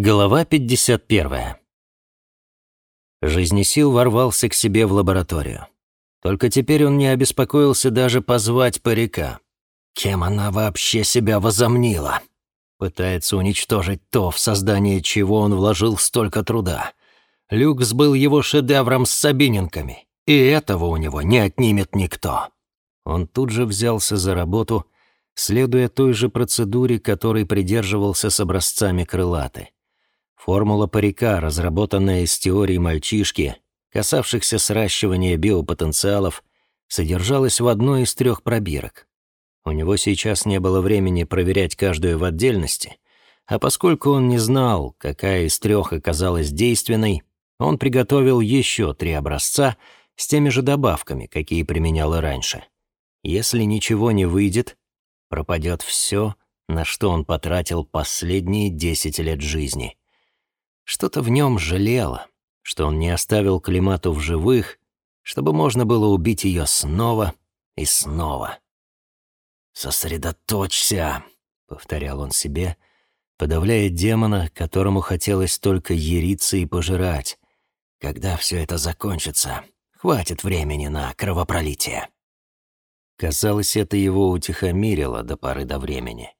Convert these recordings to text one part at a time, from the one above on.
Глава 51. Жизнесил ворвался к себе в лабораторию. Только теперь он не обеспокоился даже позвать парика. Кем она вообще себя возомнила? Пытается уничтожить то, в создание чего он вложил столько труда. Люкс был его шедевром с Сабиненками, и этого у него не отнимет никто. Он тут же взялся за работу, следуя той же процедуре, которой придерживался с образцами крылаты. Формула парика, разработанная из теории мальчишки, касавшихся сращивания биопотенциалов, содержалась в одной из трех пробирок. У него сейчас не было времени проверять каждую в отдельности, а поскольку он не знал, какая из трех оказалась действенной, он приготовил еще три образца с теми же добавками, какие применял и раньше. Если ничего не выйдет, пропадет все, на что он потратил последние десять лет жизни. Что-то в нем жалело, что он не оставил Климату в живых, чтобы можно было убить ее снова и снова. «Сосредоточься», — повторял он себе, подавляя демона, которому хотелось только яриться и пожирать. «Когда все это закончится, хватит времени на кровопролитие». Казалось, это его утихомирило до поры до времени.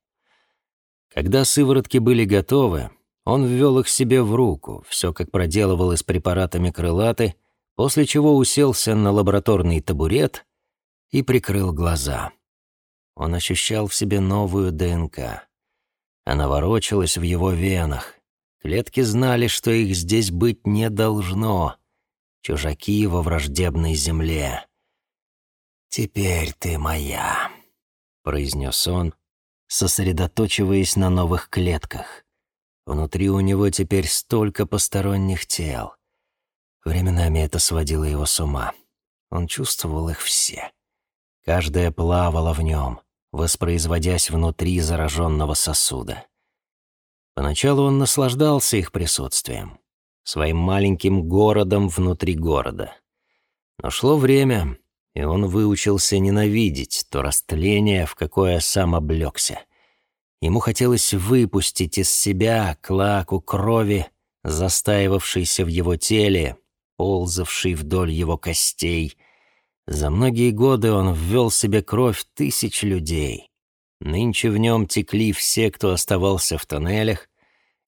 Когда сыворотки были готовы, он ввел их себе в руку, все как проделывал и с препаратами крылаты, после чего уселся на лабораторный табурет и прикрыл глаза. Он ощущал в себе новую ДНК. Она ворочалась в его венах. Клетки знали, что их здесь быть не должно. Чужаки во враждебной земле. «Теперь ты моя», — произнес он, сосредоточиваясь на новых клетках. Внутри у него теперь столько посторонних тел. Временами это сводило его с ума. Он чувствовал их все. Каждая плавала в нем, воспроизводясь внутри зараженного сосуда. Поначалу он наслаждался их присутствием, своим маленьким городом внутри города. Но шло время, и он выучился ненавидеть то растление, в какое сам облегся. Ему хотелось выпустить из себя клаку крови, застаивавшейся в его теле, ползавшей вдоль его костей. За многие годы он ввел себе кровь тысяч людей. Нынче в нем текли все, кто оставался в тоннелях,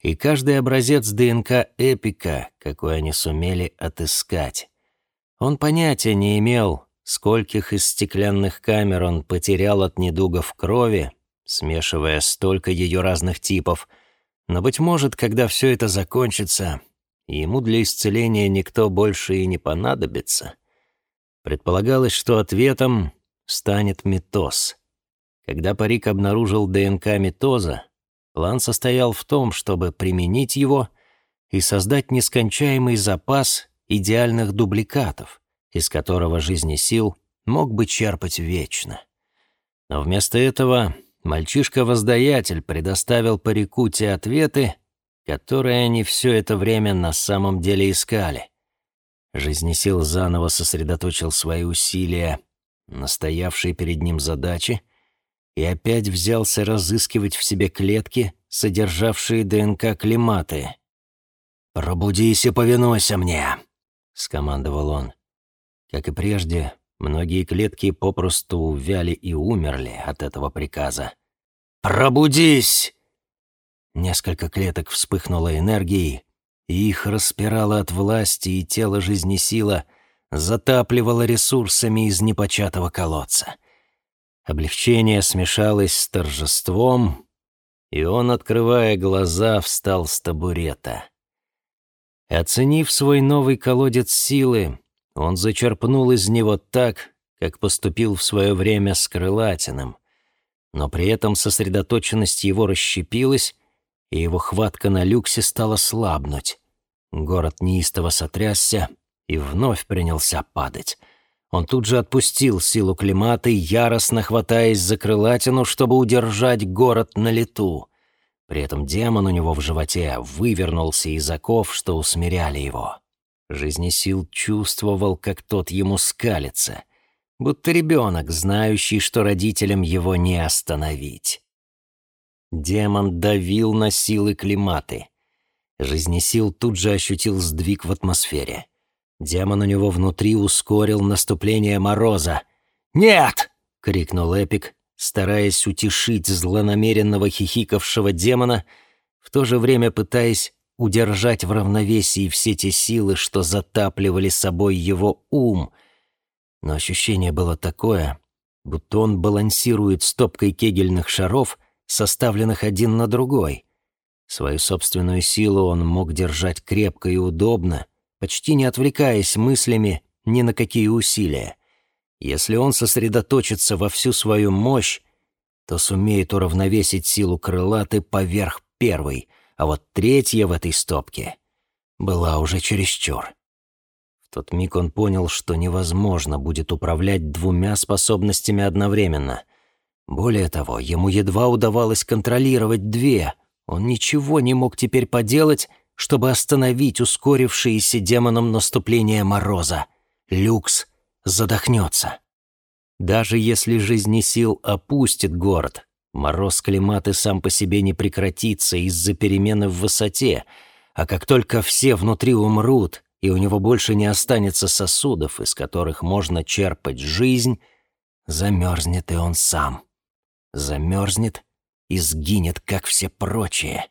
и каждый образец ДНК эпика, какой они сумели отыскать. Он понятия не имел, скольких из стеклянных камер он потерял от недугов крови, смешивая столько ее разных типов. Но, быть может, когда все это закончится, ему для исцеления никто больше и не понадобится. Предполагалось, что ответом станет метоз. Когда Парик обнаружил ДНК метоза, план состоял в том, чтобы применить его и создать нескончаемый запас идеальных дубликатов, из которого жизни сил мог бы черпать вечно. Но вместо этого Мальчишка-воздаятель предоставил парику те ответы, которые они все это время на самом деле искали. Жизнесил заново сосредоточил свои усилия на стоявшей перед ним задаче и опять взялся разыскивать в себе клетки, содержавшие ДНК климаты. «Пробудись и повинуйся мне!» — скомандовал он. Как и прежде, Многие клетки попросту увяли и умерли от этого приказа. «Пробудись!» Несколько клеток вспыхнуло энергией, и их распирало от власти, и тело жизнесила затапливало ресурсами из непочатого колодца. Облегчение смешалось с торжеством, и он, открывая глаза, встал с табурета. Оценив свой новый колодец силы, он зачерпнул из него так, как поступил в свое время с Крылатиным, но при этом сосредоточенность его расщепилась, и его хватка на люксе стала слабнуть. Город неистово сотрясся и вновь принялся падать. Он тут же отпустил силу климата, яростно хватаясь за крылатину, чтобы удержать город на лету. При этом демон у него в животе вывернулся из оков, что усмиряли его. Жизнесил чувствовал, как тот ему скалится, будто ребенок, знающий, что родителям его не остановить. Демон давил на силы климаты. Жизнесил тут же ощутил сдвиг в атмосфере. Демон у него внутри ускорил наступление мороза. «Нет!» — крикнул Эпик, стараясь утешить злонамеренного хихикавшего демона, в то же время пытаясь удержать в равновесии все те силы, что затапливали собой его ум. Но ощущение было такое, будто он балансирует стопкой кегельных шаров, составленных один на другой. Свою собственную силу он мог держать крепко и удобно, почти не отвлекаясь мыслями ни на какие усилия. Если он сосредоточится во всю свою мощь, то сумеет уравновесить силу крылаты поверх первой, а вот третья в этой стопке была уже чересчур. В тот миг он понял, что невозможно будет управлять двумя способностями одновременно. Более того, ему едва удавалось контролировать две. Он ничего не мог теперь поделать, чтобы остановить ускорившееся демоном наступление Мороза. Люкс задохнется. Даже если жизнесил опустит город, мороз климаты сам по себе не прекратится из-за перемены в высоте, а как только все внутри умрут, и у него больше не останется сосудов, из которых можно черпать жизнь, замерзнет и он сам. Замерзнет и сгинет, как все прочие.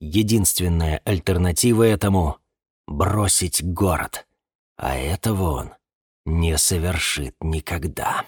Единственная альтернатива этому — бросить город. А этого он не совершит никогда.